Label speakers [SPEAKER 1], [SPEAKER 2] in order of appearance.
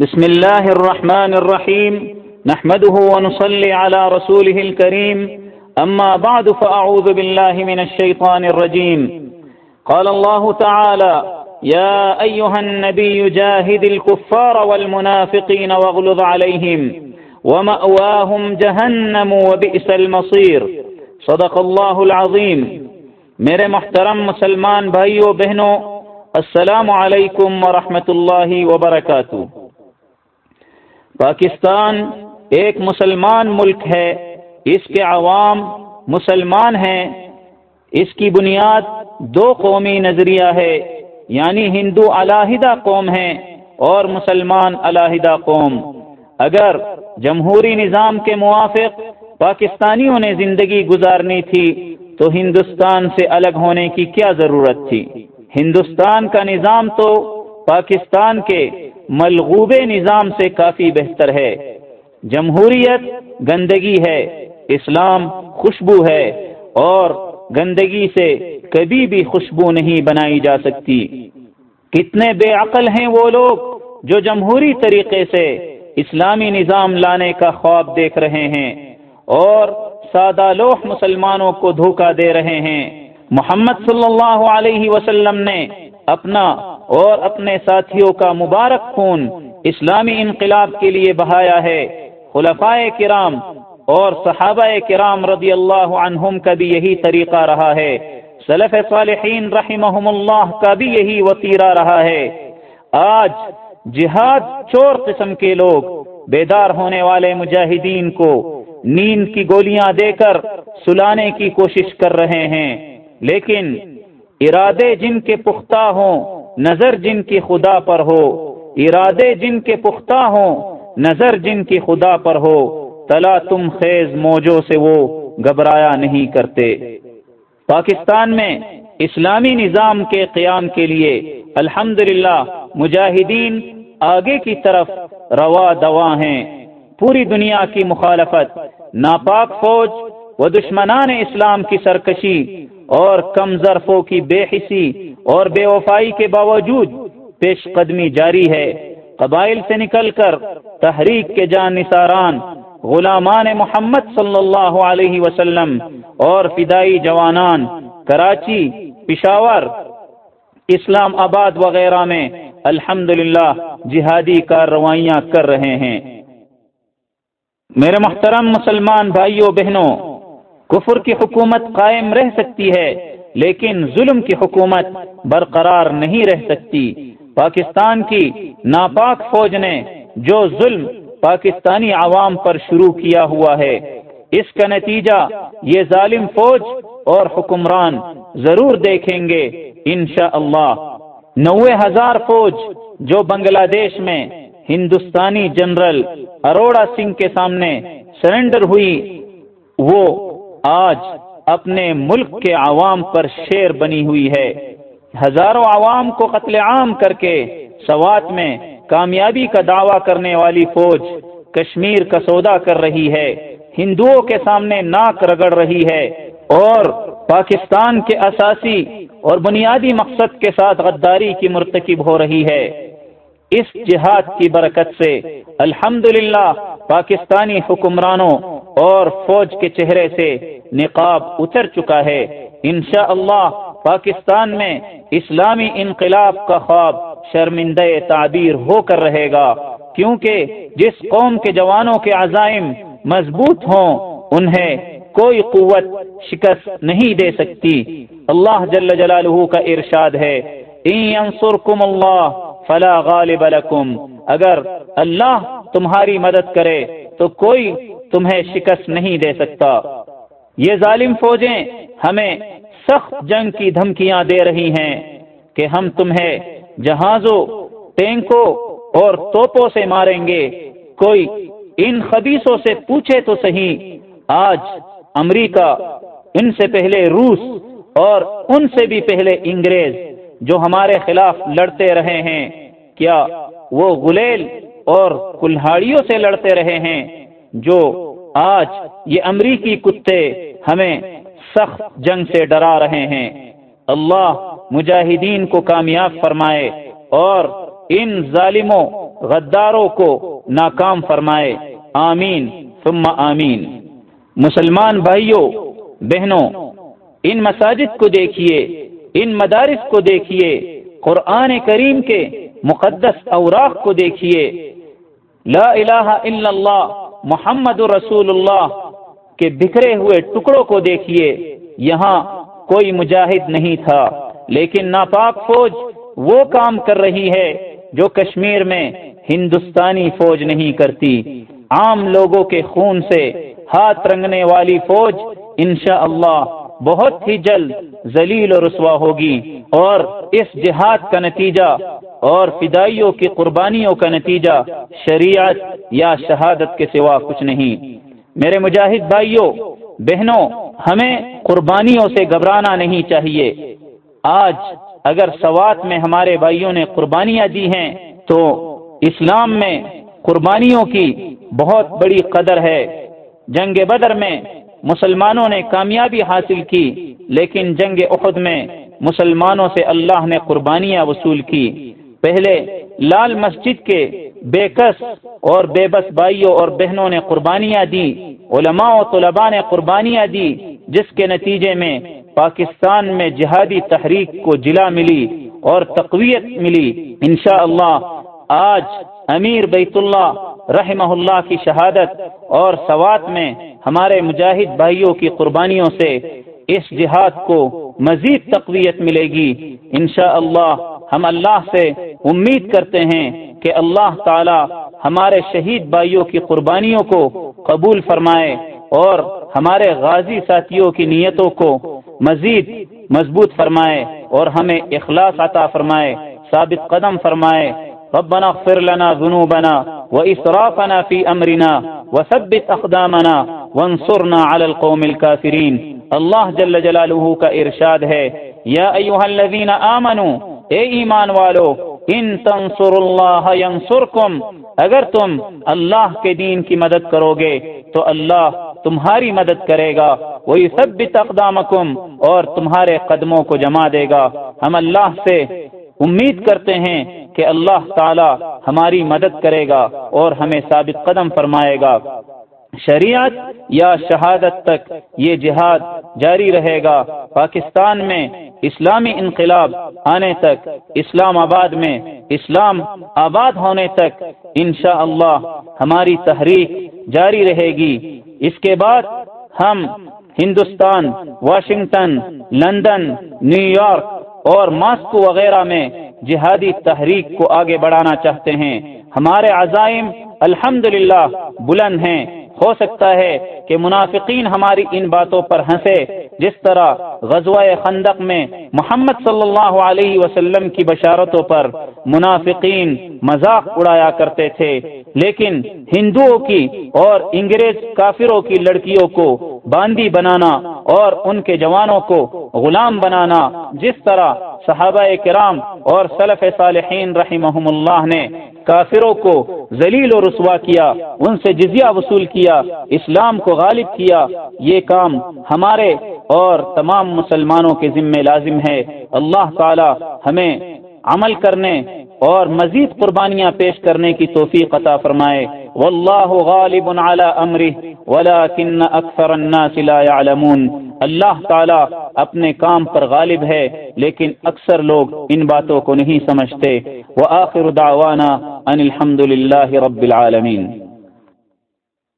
[SPEAKER 1] بسم الله الرحمن الرحيم نحمده ونصلي على رسوله الكريم أما بعد فأعوذ بالله من الشيطان الرجيم قال الله تعالى يا أيها النبي جاهد الكفار والمنافقين واغلظ عليهم ومأواهم جهنم وبئس المصير صدق الله العظيم میرے محترم مسلمان بھائیو بہنوں السلام علیکم ورحمۃ اللہ وبرکاتہ۔ پاکستان ایک مسلمان ملک ہے، اس کے عوام مسلمان ہیں۔ اس کی بنیاد دو قومی نظریہ ہے یعنی ہندو علاحدہ قوم ہیں اور مسلمان علاحدہ قوم۔ اگر جمہوری نظام کے موافق پاکستانیوں نے زندگی گزارنی تھی، تو ہندوستان سے الگ ہونے کی کیا ضرورت تھی؟ ہندوستان کا نظام تو پاکستان کے ملغوبے نظام سے کافی بہتر ہے۔ جمہوریت گندگی ہے، اسلام خوشبو ہے اور گندگی سے کبھی بھی خوشبو نہیں بنائی جا سکتی۔ کتنے بے عقل ہیں وہ لوگ جو جمہوری طریقے سے اسلامی نظام لانے کا خواب دیکھ رہے ہیں اور سادہ لوح مسلمانوں کو دھوکہ دے رہے ہیں۔ محمد صلی اللہ علیہ وسلم نے اپنا اور اپنے ساتھیوں کا مبارک خون اسلامی انقلاب کے لیے بہایا ہے۔ خلفائے کرام اور صحابہ کرام رضی اللہ عنہم کا بھی یہی طریقہ رہا ہے۔ سلف صالحین رحمہم اللہ کا بھی یہی وطیرہ رہا ہے۔ آج جہاد چور قسم کے لوگ، بیدار ہونے والے مجاہدین کو نیند کی گولیاں دے کر سلانے کی کوشش کر رہے ہیں۔ لیکن ارادے جن کے پختہ ہوں نظر جن کی خدا پر ہو، ارادے جن کے پختہ ہوں، نظر جن کی خدا پر ہو، تلا تم خیز موجوں سے وہ گھبرایا نہیں کرتے۔ پاکستان میں اسلامی نظام کے قیام کے لیے الحمد مجاہدین آگے کی طرف روا دوا ہیں۔ پوری دنیا کی مخالفت، ناپاک فوج و دشمنان اسلام کی سرکشی اور کم ظرفوں کی بے حسی اور بے وفائی کے باوجود پیش قدمی جاری ہے۔ قبائل سے نکل کر تحریک کے جان نثاران، غلامان محمد صلی اللہ علیہ وسلم اور فدائی جوانان، کراچی، پشاور، اسلام آباد وغیرہ میں الحمد جہادی کارروائیاں کر رہے ہیں۔ میرے محترم مسلمان بھائیوں بہنوں کفر کی حکومت قائم رہ سکتی ہے، لیکن ظلم کی حکومت برقرار نہیں رہ سکتی۔ پاکستان کی ناپاک فوج نے جو ظلم پاکستانی عوام پر شروع کیا ہوا ہے، اس کا نتیجہ یہ ظالم فوج اور حکمران ضرور دیکھیں گے، انشاءاللہ۔ اللہ نوے ہزار فوج جو بنگلہ دیش میں ہندوستانی جنرل اروڑا سنگھ کے سامنے سرنڈر ہوئی، وہ آج اپنے ملک کے عوام پر شیر بنی ہوئی ہے۔ ہزاروں عوام کو قتل عام کر کے سوات میں کامیابی کا دعویٰ کرنے والی فوج کشمیر کا سودا کر رہی ہے۔ ہندوؤں کے سامنے ناک رگڑ رہی ہے اور پاکستان کے اساسی اور بنیادی مقصد کے ساتھ غداری کی مرتکب ہو رہی ہے۔ اس جہاد کی برکت سے الحمد پاکستانی حکمرانوں اور فوج کے چہرے سے نقاب اتر چکا ہے۔ انشاءاللہ اللہ پاکستان میں اسلامی انقلاب کا خواب شرمندہ تعبیر ہو کر رہے گا۔ کیونکہ جس قوم کے جوانوں کے عزائم مضبوط ہوں، انہیں کوئی قوت شکست نہیں دے سکتی۔ اللہ جل جلالہ کا ارشاد ہے۔ اللہ فلا غالب لکم۔ اگر اللہ تمہاری مدد کرے تو کوئی تمہیں شکست نہیں دے سکتا۔ یہ ظالم فوجیں ہمیں سخت جنگ کی دھمکیاں دے رہی ہیں کہ ہم تمہیں جہازوں، ٹینکوں اور توپوں سے ماریں گے۔ کوئی ان خبیصوں سے پوچھے تو صحیح۔ آج امریکہ ان سے پہلے روس اور ان سے بھی پہلے انگریز جو ہمارے خلاف لڑتے رہے ہیں۔ کیا وہ غلیل اور کلہاڑیوں سے لڑتے رہے ہیں جو آج یہ امریکی کتے ہمیں سخت جنگ سے ڈرا رہے ہیں۔ اللہ مجاہدین کو کامیاب فرمائے اور ان ظالموں، غداروں کو ناکام فرمائے۔ آمین۔ ثم آمین۔ مسلمان بھائیوں بہنوں، ان مساجد کو دیکھیے، ان مدارس کو دیکھیے۔ قرآن کریم کے مقدس اوراق کو دیکھیے۔ لا الہ الا اللہ، محمد رسول اللہ کے بکھرے ہوئے ٹکڑوں کو دیکھیے۔ یہاں کوئی مجاہد نہیں تھا، لیکن ناپاک فوج وہ کام کر رہی ہے جو کشمیر میں ہندوستانی فوج نہیں کرتی۔ عام لوگوں کے خون سے ہاتھ رنگنے والی فوج انشاءاللہ اللہ بہت ہی جلد ذلیل و رسوا ہوگی اور اس جہاد کا نتیجہ اور فدائیوں کی قربانیوں کا نتیجہ شریعت یا شہادت کے سوا کچھ نہیں۔ میرے مجاہد بھائیوں بہنوں، ہمیں قربانیوں سے گھبرانا نہیں چاہیے۔ آج اگر سوات میں ہمارے بھائیوں نے قربانیاں دی ہیں، تو اسلام میں قربانیوں کی بہت بڑی قدر ہے۔ جنگ بدر میں مسلمانوں نے کامیابی حاصل کی، لیکن جنگ احد میں مسلمانوں سے اللہ نے قربانیاں وصول کی۔ پہلے لال مسجد کے بے کس اور بے بس بھائیوں اور بہنوں نے قربانیاں دی، علماء و طلباء نے قربانیاں دی، جس کے نتیجے میں پاکستان میں جہادی تحریک کو جلا ملی اور تقویت ملی۔ انشاءاللہ اللہ آج امیر بیت اللہ رحمہ اللہ کی شہادت اور سوات میں ہمارے مجاہد بھائیوں کی قربانیوں سے اس جہاد کو مزید تقویت ملے گی۔ انشاءاللہ اللہ ہم اللہ سے امید کرتے ہیں کہ اللہ تعالی ہمارے شہید بھائیوں کی قربانیوں کو قبول فرمائے اور ہمارے غازی ساتھیوں کی نیتوں کو مزید مضبوط فرمائے اور ہمیں اخلاص عطا فرمائے، ثابت قدم فرمائے۔ ربنا اغفر لنا ذنوبنا وإسرافنا في أمرنا وثبت أقدامنا وانصرنا على القوم الكافرين اللہ جل جلالہ کا ارشاد ہے، یا ایوہ الذین آمنوا اے ایمان والو، ان تنصر اللہ ینصرکم، اگر تم اللہ کے دین کی مدد کرو گے تو اللہ تمہاری مدد کرے گا وہی سب اقدامکم، اور تمہارے قدموں کو جما دے گا۔ ہم اللہ سے امید کرتے ہیں کہ اللہ تعالی ہماری مدد کرے گا اور ہمیں ثابت قدم فرمائے گا۔ شریعت یا شہادت تک یہ جہاد جاری رہے گا۔ پاکستان میں اسلامی انقلاب آنے تک، اسلام آباد میں اسلام آباد ہونے تک انشاءاللہ اللہ ہماری تحریک جاری رہے گی۔ اس کے بعد ہم Hindustan, Washington, London, New York اور ماسکو وغیرہ میں جہادی تحریک کو آگے بڑھانا چاہتے ہیں۔ ہمارے عزائم الحمد بلند ہیں۔ ہو سکتا ہے کہ منافقین ہماری ان باتوں پر ہنسے، جس طرح غزوہ خندق میں محمد صلی اللہ علیہ وسلم کی بشارتوں پر منافقین مذاق اڑایا کرتے تھے، لیکن ہندوؤں کی اور انگریز کافروں کی لڑکیوں کو باندی بنانا اور ان کے جوانوں کو غلام بنانا، جس طرح صحابہ کرام اور سلف صالحین رحمہم اللہ نے کافروں کو ذلیل و رسوا کیا، ان سے جزیہ وصول کیا، اسلام کو غالب کیا، یہ کام ہمارے اور تمام مسلمانوں کے ذمے لازم ہے۔ اللہ تعالی ہمیں عمل کرنے اور مزید قربانیاں پیش کرنے کی توفیق عطا فرمائے. واللہ غالب علی امره ولكن اکثر الناس لا يعلمون اللہ تعالی اپنے کام پر غالب ہے، لیکن اکثر لوگ ان باتوں کو نہیں سمجھتے. وآخر دعوانا ان الحمد للہ رب العالمین.